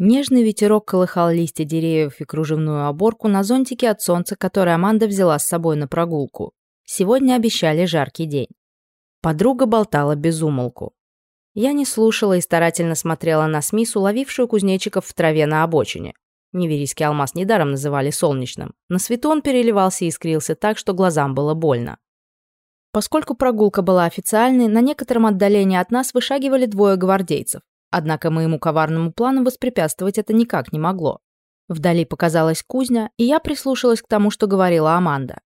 Нежный ветерок колыхал листья деревьев и кружевную оборку на зонтике от солнца, который Аманда взяла с собой на прогулку. Сегодня обещали жаркий день. Подруга болтала без умолку. Я не слушала и старательно смотрела на Смис, уловившую кузнечиков в траве на обочине. Неверийский алмаз недаром называли солнечным. На свету он переливался и искрился так, что глазам было больно. Поскольку прогулка была официальной, на некотором отдалении от нас вышагивали двое гвардейцев. Однако моему коварному плану воспрепятствовать это никак не могло. Вдали показалась кузня, и я прислушалась к тому, что говорила Аманда.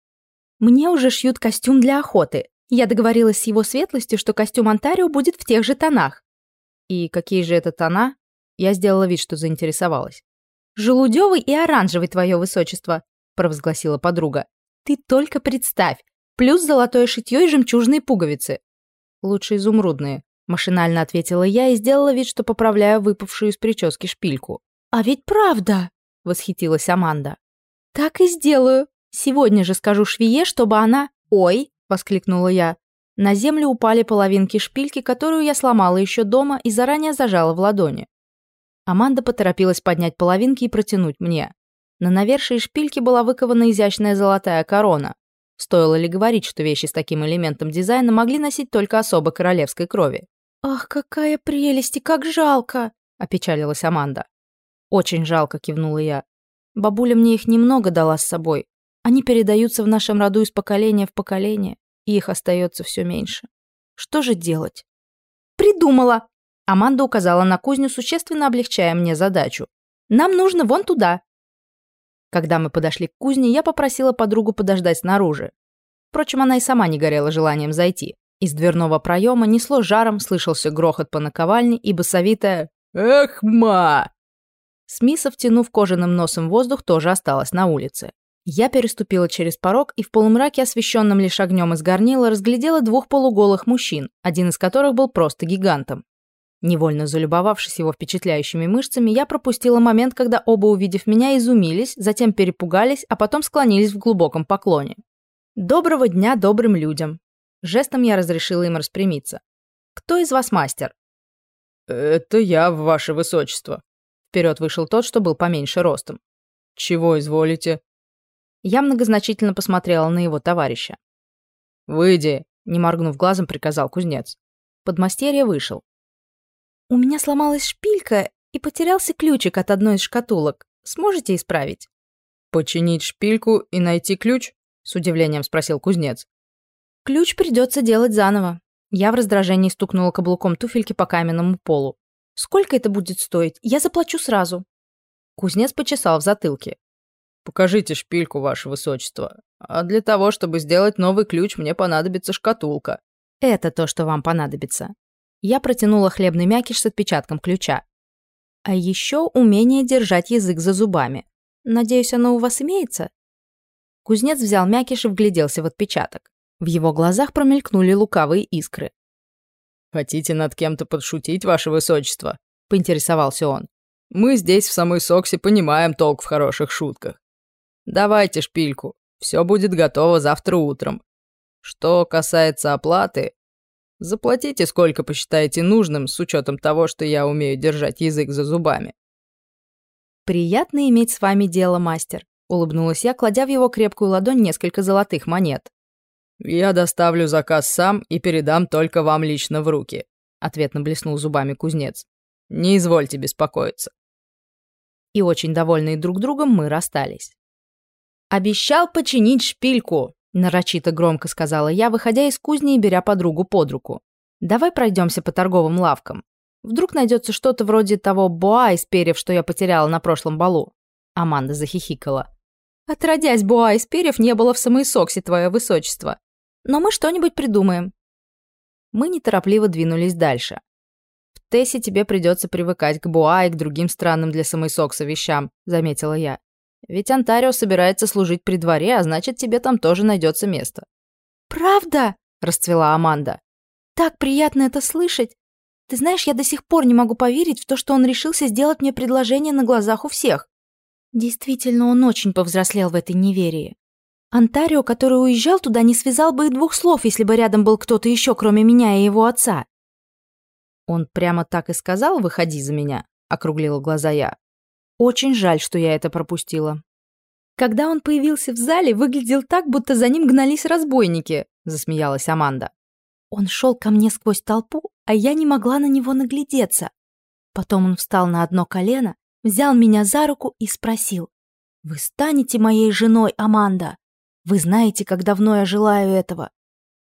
«Мне уже шьют костюм для охоты. Я договорилась с его светлостью, что костюм Антарио будет в тех же тонах». «И какие же это тона?» Я сделала вид, что заинтересовалась. «Желудёвый и оранжевый, твое высочество», — провозгласила подруга. «Ты только представь! Плюс золотое шитье и жемчужные пуговицы». «Лучше изумрудные», Машинально ответила я и сделала вид, что поправляю выпавшую из прически шпильку. «А ведь правда!» — восхитилась Аманда. «Так и сделаю. Сегодня же скажу швее, чтобы она...» «Ой!» — воскликнула я. На землю упали половинки шпильки, которую я сломала еще дома и заранее зажала в ладони. Аманда поторопилась поднять половинки и протянуть мне. На навершии шпильки была выкована изящная золотая корона. Стоило ли говорить, что вещи с таким элементом дизайна могли носить только особо королевской крови? «Ах, какая прелесть и как жалко!» — опечалилась Аманда. «Очень жалко», — кивнула я. «Бабуля мне их немного дала с собой. Они передаются в нашем роду из поколения в поколение, и их остается все меньше. Что же делать?» «Придумала!» Аманда указала на кузню, существенно облегчая мне задачу. «Нам нужно вон туда!» Когда мы подошли к кузне, я попросила подругу подождать снаружи. Впрочем, она и сама не горела желанием зайти. Из дверного проема несло жаром, слышался грохот по наковальне и басовитое «Эх, ма!». Смиса, втянув кожаным носом воздух, тоже осталась на улице. Я переступила через порог и в полумраке, освещенном лишь огнем из горнила, разглядела двух полуголых мужчин, один из которых был просто гигантом. Невольно залюбовавшись его впечатляющими мышцами, я пропустила момент, когда оба, увидев меня, изумились, затем перепугались, а потом склонились в глубоком поклоне. «Доброго дня добрым людям!» Жестом я разрешила им распрямиться. «Кто из вас мастер?» «Это я, ваше высочество». Вперед вышел тот, что был поменьше ростом. «Чего изволите?» Я многозначительно посмотрела на его товарища. «Выйди», — не моргнув глазом, приказал кузнец. Подмастерье вышел. «У меня сломалась шпилька и потерялся ключик от одной из шкатулок. Сможете исправить?» «Починить шпильку и найти ключ?» — с удивлением спросил кузнец. Ключ придется делать заново. Я в раздражении стукнула каблуком туфельки по каменному полу. Сколько это будет стоить? Я заплачу сразу. Кузнец почесал в затылке. Покажите шпильку, ваше высочество. А для того, чтобы сделать новый ключ, мне понадобится шкатулка. Это то, что вам понадобится. Я протянула хлебный мякиш с отпечатком ключа. А еще умение держать язык за зубами. Надеюсь, оно у вас имеется? Кузнец взял мякиш и вгляделся в отпечаток. В его глазах промелькнули лукавые искры. «Хотите над кем-то подшутить, ваше высочество?» — поинтересовался он. «Мы здесь, в самой Соксе, понимаем толк в хороших шутках. Давайте шпильку, все будет готово завтра утром. Что касается оплаты, заплатите сколько посчитаете нужным, с учетом того, что я умею держать язык за зубами». «Приятно иметь с вами дело, мастер», — улыбнулась я, кладя в его крепкую ладонь несколько золотых монет. «Я доставлю заказ сам и передам только вам лично в руки», — ответно блеснул зубами кузнец. «Не извольте беспокоиться». И очень довольные друг другом мы расстались. «Обещал починить шпильку», — нарочито громко сказала я, выходя из кузни и беря подругу под руку. «Давай пройдемся по торговым лавкам. Вдруг найдется что-то вроде того боа из перьев, что я потеряла на прошлом балу». Аманда захихикала. «Отродясь, боа из перьев не было в самой Соксе, твое высочество. Но мы что-нибудь придумаем». Мы неторопливо двинулись дальше. «В Тессе тебе придется привыкать к Буа и к другим странным для самой Сокса вещам», — заметила я. «Ведь Онтарио собирается служить при дворе, а значит, тебе там тоже найдется место». «Правда?» — расцвела Аманда. «Так приятно это слышать. Ты знаешь, я до сих пор не могу поверить в то, что он решился сделать мне предложение на глазах у всех. Действительно, он очень повзрослел в этой неверии. Антарио, который уезжал туда, не связал бы и двух слов, если бы рядом был кто-то еще, кроме меня и его отца. Он прямо так и сказал «выходи за меня». — округлила глаза я. «Очень жаль, что я это пропустила». «Когда он появился в зале, выглядел так, будто за ним гнались разбойники», — засмеялась Аманда. Он шел ко мне сквозь толпу, а я не могла на него наглядеться. Потом он встал на одно колено, взял меня за руку и спросил. «Вы станете моей женой, Аманда? Вы знаете, как давно я желаю этого».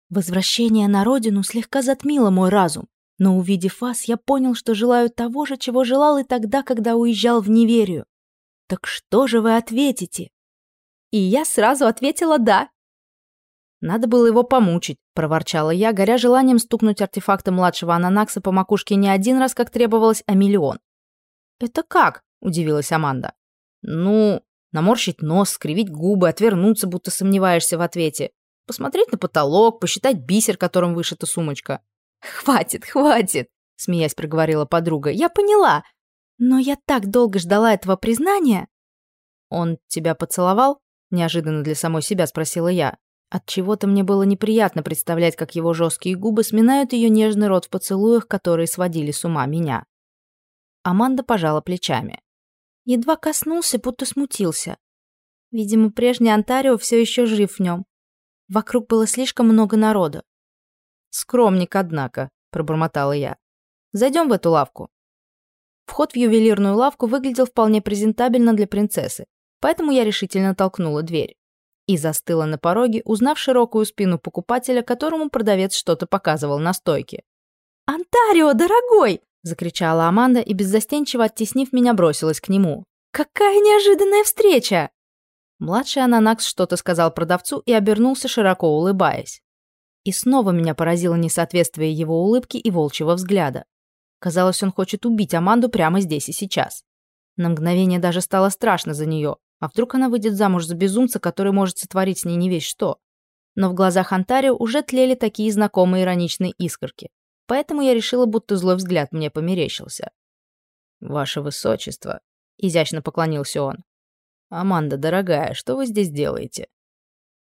Возвращение на родину слегка затмило мой разум, но увидев вас, я понял, что желаю того же, чего желал и тогда, когда уезжал в неверию. Так что же вы ответите? И я сразу ответила «да», «Надо было его помучить», — проворчала я, горя желанием стукнуть артефактом младшего ананакса по макушке не один раз, как требовалось, а миллион. «Это как?» — удивилась Аманда. «Ну, наморщить нос, скривить губы, отвернуться, будто сомневаешься в ответе, посмотреть на потолок, посчитать бисер, которым вышита сумочка». «Хватит, хватит», — смеясь проговорила подруга. «Я поняла. Но я так долго ждала этого признания». «Он тебя поцеловал?» — неожиданно для самой себя спросила я. От чего-то мне было неприятно представлять, как его жесткие губы сминают ее нежный рот в поцелуях, которые сводили с ума меня. Аманда пожала плечами. Едва коснулся, будто смутился. Видимо, прежний Онтарио все еще жив в нем. Вокруг было слишком много народа. «Скромник, однако», — пробормотала я. «Зайдем в эту лавку». Вход в ювелирную лавку выглядел вполне презентабельно для принцессы, поэтому я решительно толкнула дверь и застыла на пороге, узнав широкую спину покупателя, которому продавец что-то показывал на стойке. «Антарио, дорогой!» — закричала Аманда и, беззастенчиво оттеснив меня, бросилась к нему. «Какая неожиданная встреча!» Младший ананакс что-то сказал продавцу и обернулся, широко улыбаясь. И снова меня поразило несоответствие его улыбки и волчьего взгляда. Казалось, он хочет убить Аманду прямо здесь и сейчас. На мгновение даже стало страшно за нее, а вдруг она выйдет замуж за безумца, который может сотворить с ней не весь что? Но в глазах Антарио уже тлели такие знакомые ироничные искорки. Поэтому я решила, будто злой взгляд мне померещился. «Ваше Высочество», — изящно поклонился он. «Аманда, дорогая, что вы здесь делаете?»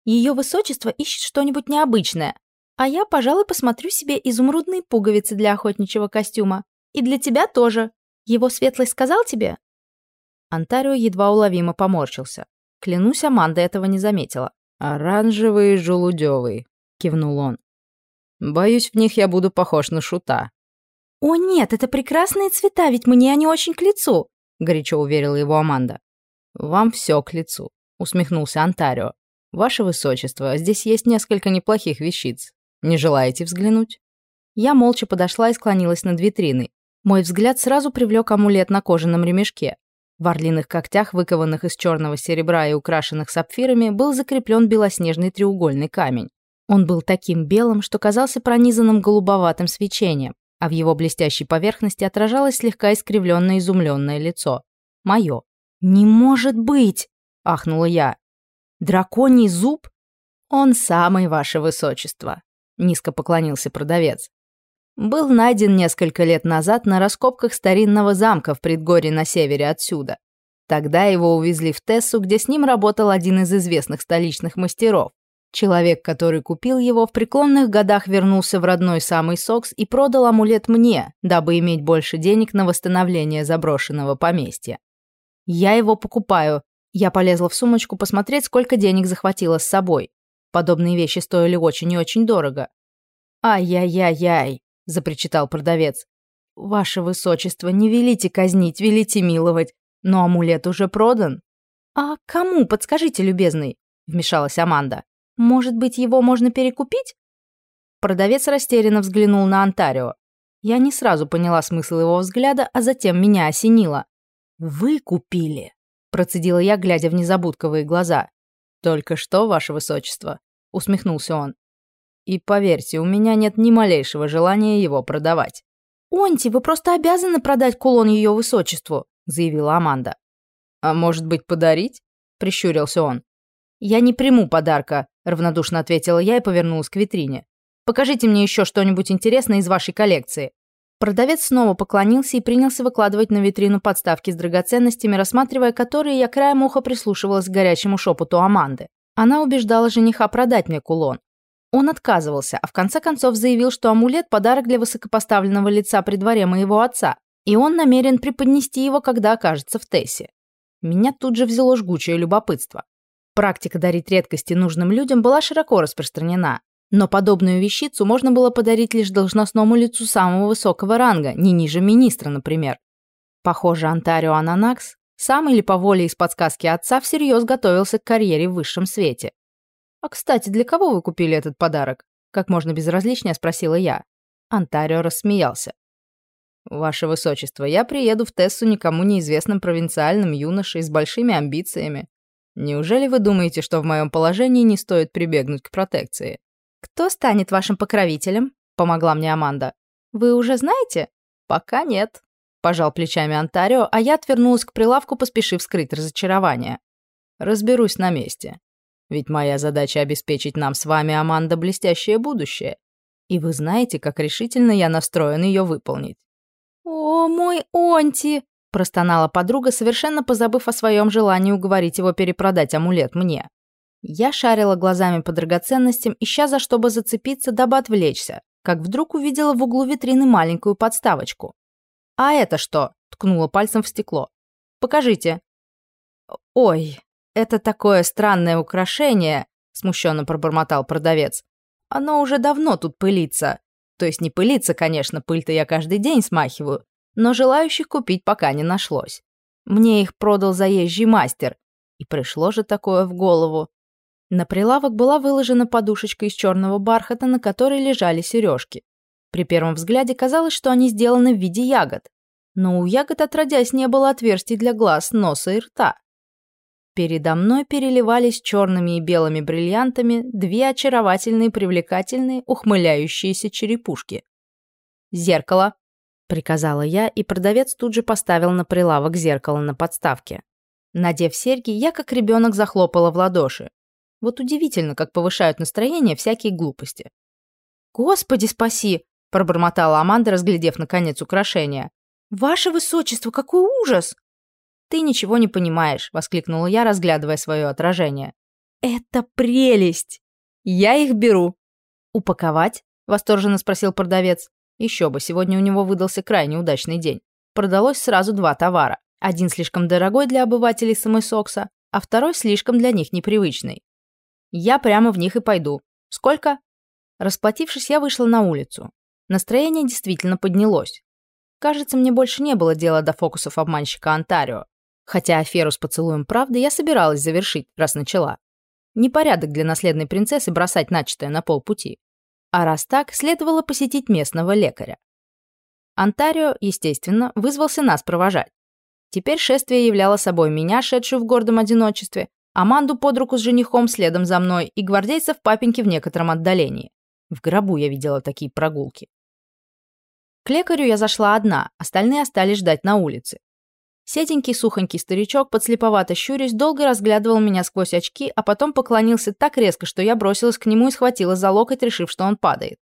Ее Высочество ищет что-нибудь необычное, а я, пожалуй, посмотрю себе изумрудные пуговицы для охотничьего костюма. И для тебя тоже. Его светлость сказал тебе?» Антарио едва уловимо поморщился. Клянусь, Аманда этого не заметила. «Оранжевый и желудевый», — кивнул он. «Боюсь, в них я буду похож на шута». «О нет, это прекрасные цвета, ведь мне они очень к лицу», — горячо уверила его Аманда. «Вам все к лицу», — усмехнулся Антарио. «Ваше Высочество, здесь есть несколько неплохих вещиц. Не желаете взглянуть?» Я молча подошла и склонилась над витриной. Мой взгляд сразу привлек амулет на кожаном ремешке. В орлиных когтях, выкованных из черного серебра и украшенных сапфирами, был закреплен белоснежный треугольный камень. Он был таким белым, что казался пронизанным голубоватым свечением, а в его блестящей поверхности отражалось слегка искривленное изумленное лицо. Мое. «Не может быть!» — ахнула я. «Драконий зуб?» «Он самый, ваше высочество», — низко поклонился продавец был найден несколько лет назад на раскопках старинного замка в предгорье на севере отсюда. Тогда его увезли в Тессу, где с ним работал один из известных столичных мастеров. Человек, который купил его, в преклонных годах вернулся в родной самый Сокс и продал амулет мне, дабы иметь больше денег на восстановление заброшенного поместья. Я его покупаю. Я полезла в сумочку посмотреть, сколько денег захватила с собой. Подобные вещи стоили очень и очень дорого. Ай-яй-яй-яй запричитал продавец. «Ваше высочество, не велите казнить, велите миловать, но амулет уже продан». «А кому, подскажите, любезный?» — вмешалась Аманда. «Может быть, его можно перекупить?» Продавец растерянно взглянул на Антарио. Я не сразу поняла смысл его взгляда, а затем меня осенило. «Вы купили», — процедила я, глядя в незабудковые глаза. «Только что, ваше высочество», — усмехнулся он. И поверьте, у меня нет ни малейшего желания его продавать. «Онти, вы просто обязаны продать кулон ее высочеству», — заявила Аманда. «А может быть, подарить?» — прищурился он. «Я не приму подарка», — равнодушно ответила я и повернулась к витрине. «Покажите мне еще что-нибудь интересное из вашей коллекции». Продавец снова поклонился и принялся выкладывать на витрину подставки с драгоценностями, рассматривая которые я краем уха прислушивалась к горячему шепоту Аманды. Она убеждала жениха продать мне кулон. Он отказывался, а в конце концов заявил, что амулет – подарок для высокопоставленного лица при дворе моего отца. И он намерен преподнести его, когда окажется в Тессе. Меня тут же взяло жгучее любопытство. Практика дарить редкости нужным людям была широко распространена, но подобную вещицу можно было подарить лишь должностному лицу самого высокого ранга, не ниже министра, например. Похоже, Антарио Ананакс, сам или по воле из подсказки отца, всерьез готовился к карьере в высшем свете. «А, кстати, для кого вы купили этот подарок?» Как можно безразличнее спросила я. Антарио рассмеялся. «Ваше Высочество, я приеду в Тессу никому неизвестным провинциальным юношей с большими амбициями. Неужели вы думаете, что в моем положении не стоит прибегнуть к протекции?» «Кто станет вашим покровителем?» — помогла мне Аманда. «Вы уже знаете?» «Пока нет», — пожал плечами Антарио, а я отвернулась к прилавку, поспешив скрыть разочарование. «Разберусь на месте. Ведь моя задача обеспечить нам с вами, Аманда, блестящее будущее. И вы знаете, как решительно я настроен ее выполнить». «О, мой Онти!» — простонала подруга, совершенно позабыв о своем желании уговорить его перепродать амулет мне. Я шарила глазами по драгоценностям, ища за что бы зацепиться, дабы отвлечься, как вдруг увидела в углу витрины маленькую подставочку. «А это что?» — ткнула пальцем в стекло. «Покажите». «Ой, это такое странное украшение», — смущенно пробормотал продавец. «Оно уже давно тут пылится. То есть не пылится, конечно, пыль-то я каждый день смахиваю, но желающих купить пока не нашлось. Мне их продал заезжий мастер, и пришло же такое в голову. На прилавок была выложена подушечка из черного бархата, на которой лежали сережки. При первом взгляде казалось, что они сделаны в виде ягод. Но у ягод отродясь не было отверстий для глаз, носа и рта. Передо мной переливались черными и белыми бриллиантами две очаровательные, привлекательные, ухмыляющиеся черепушки. «Зеркало», — приказала я, и продавец тут же поставил на прилавок зеркало на подставке. Надев серьги, я как ребенок захлопала в ладоши. Вот удивительно, как повышают настроение всякие глупости. «Господи, спаси!» — пробормотала Аманда, разглядев наконец украшение. «Ваше высочество, какой ужас!» «Ты ничего не понимаешь», — воскликнула я, разглядывая свое отражение. «Это прелесть! Я их беру!» «Упаковать?» — восторженно спросил продавец. Еще бы, сегодня у него выдался крайне удачный день. Продалось сразу два товара. Один слишком дорогой для обывателей Самойсокса, а второй слишком для них непривычный. Я прямо в них и пойду. Сколько? Расплатившись, я вышла на улицу. Настроение действительно поднялось. Кажется, мне больше не было дела до фокусов обманщика Онтарио. Хотя аферу с поцелуем правды я собиралась завершить, раз начала. Непорядок для наследной принцессы бросать начатое на полпути. А раз так, следовало посетить местного лекаря. Онтарио, естественно, вызвался нас провожать. Теперь шествие являло собой меня, шедшую в гордом одиночестве, Аманду под руку с женихом следом за мной и гвардейцев папеньки в некотором отдалении. В гробу я видела такие прогулки. К лекарю я зашла одна, остальные остались ждать на улице. Седенький сухонький старичок, подслеповато щурясь, долго разглядывал меня сквозь очки, а потом поклонился так резко, что я бросилась к нему и схватила за локоть, решив, что он падает.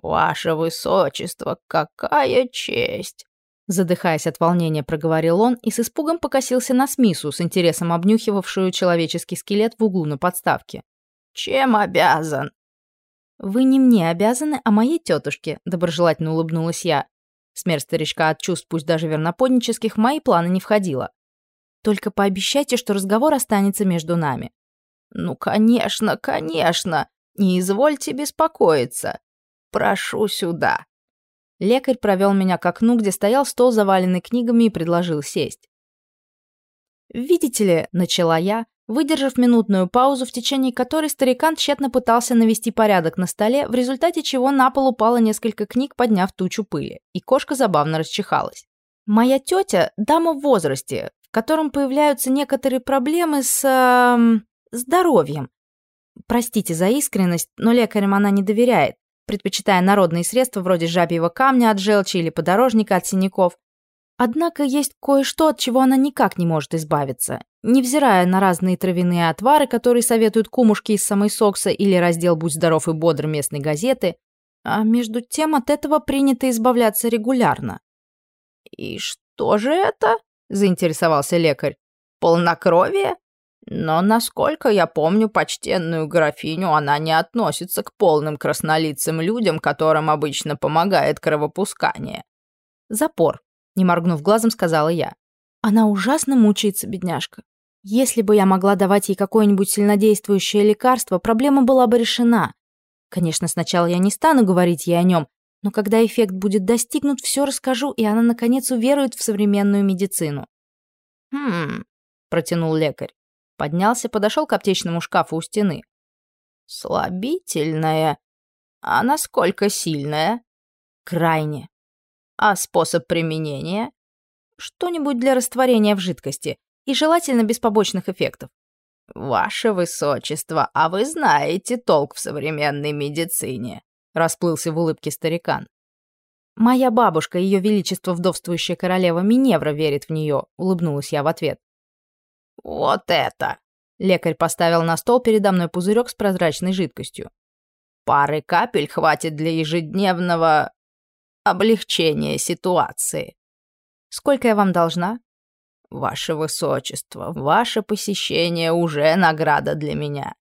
«Ваше высочество, какая честь!» Задыхаясь от волнения, проговорил он и с испугом покосился на Смису, с интересом обнюхивавшую человеческий скелет в углу на подставке. «Чем обязан?» «Вы не мне обязаны, а моей тетушке», — доброжелательно улыбнулась я. Смерть старичка от чувств, пусть даже верноподнических, в мои планы не входила. «Только пообещайте, что разговор останется между нами». «Ну, конечно, конечно. Не извольте беспокоиться. Прошу сюда». Лекарь провел меня к окну, где стоял стол, заваленный книгами, и предложил сесть. «Видите ли», — начала я, выдержав минутную паузу, в течение которой старикан тщетно пытался навести порядок на столе, в результате чего на пол упало несколько книг, подняв тучу пыли, и кошка забавно расчихалась. «Моя тетя — дама в возрасте, в котором появляются некоторые проблемы с... Э, здоровьем. Простите за искренность, но лекарям она не доверяет предпочитая народные средства вроде жабьего камня от желчи или подорожника от синяков. Однако есть кое-что, от чего она никак не может избавиться. Невзирая на разные травяные отвары, которые советуют кумушки из самой Сокса или раздел «Будь здоров и бодр» местной газеты, а между тем от этого принято избавляться регулярно. «И что же это?» – заинтересовался лекарь. «Полнокровие?» Но, насколько я помню почтенную графиню, она не относится к полным краснолицым людям, которым обычно помогает кровопускание. Запор, Не моргнув глазом, сказала я. Она ужасно мучается, бедняжка. Если бы я могла давать ей какое-нибудь сильнодействующее лекарство, проблема была бы решена. Конечно, сначала я не стану говорить ей о нем, но когда эффект будет достигнут, все расскажу, и она, наконец, уверует в современную медицину. «Хм...» — протянул лекарь. Поднялся, подошел к аптечному шкафу у стены. «Слабительная. А насколько сильная?» «Крайне. А способ применения?» «Что-нибудь для растворения в жидкости, и желательно без побочных эффектов». «Ваше высочество, а вы знаете толк в современной медицине?» расплылся в улыбке старикан. «Моя бабушка, ее величество вдовствующая королева Миневра, верит в нее», — улыбнулась я в ответ. «Вот это!» — лекарь поставил на стол передо мной пузырек с прозрачной жидкостью. «Пары капель хватит для ежедневного облегчения ситуации». «Сколько я вам должна?» «Ваше высочество, ваше посещение уже награда для меня».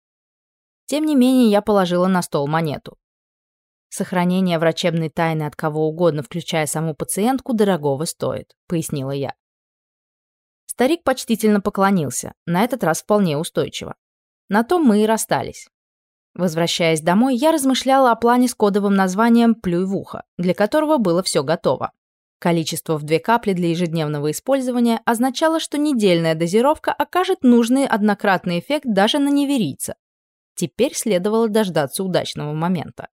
Тем не менее, я положила на стол монету. Сохранение врачебной тайны от кого угодно, включая саму пациентку, дорогого стоит, пояснила я. Старик почтительно поклонился, на этот раз вполне устойчиво. На том мы и расстались. Возвращаясь домой, я размышляла о плане с кодовым названием «Плюй в ухо», для которого было все готово. Количество в две капли для ежедневного использования означало, что недельная дозировка окажет нужный однократный эффект даже на неверийца. Теперь следовало дождаться удачного момента.